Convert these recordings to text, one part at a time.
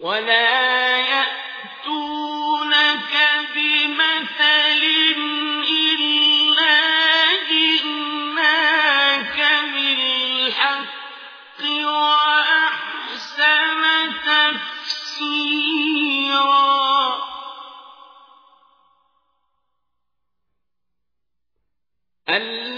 ولا يأتونك بمثل إلا جئناك بالحق وأحسن تفسيرا الذي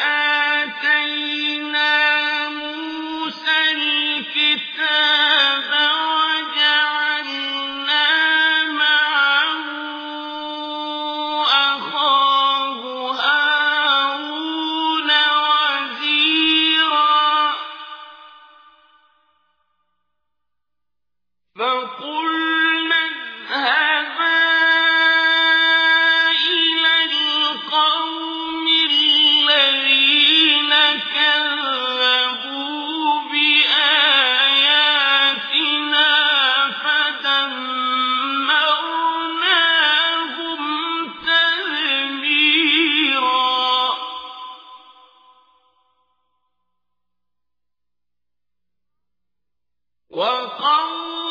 وقال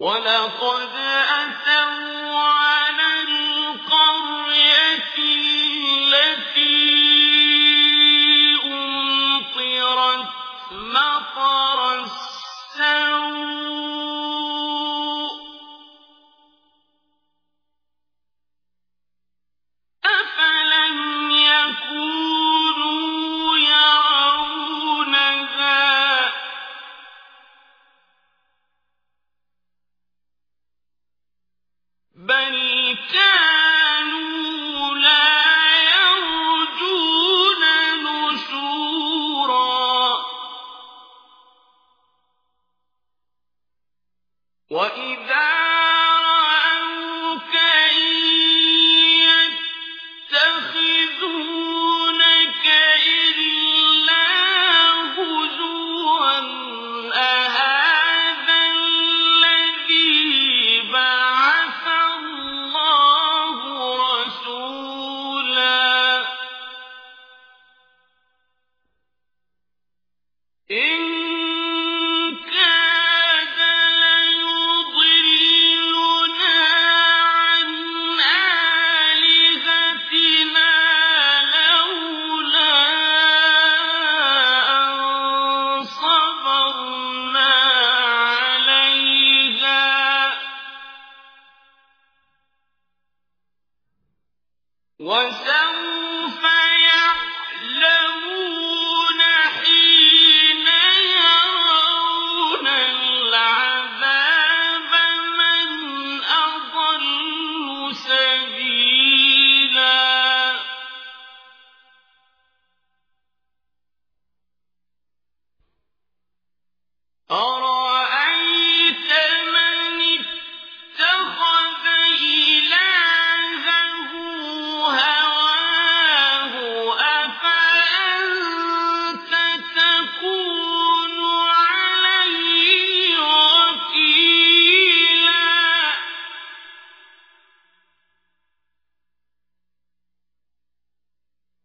ولقد وإذا وسوى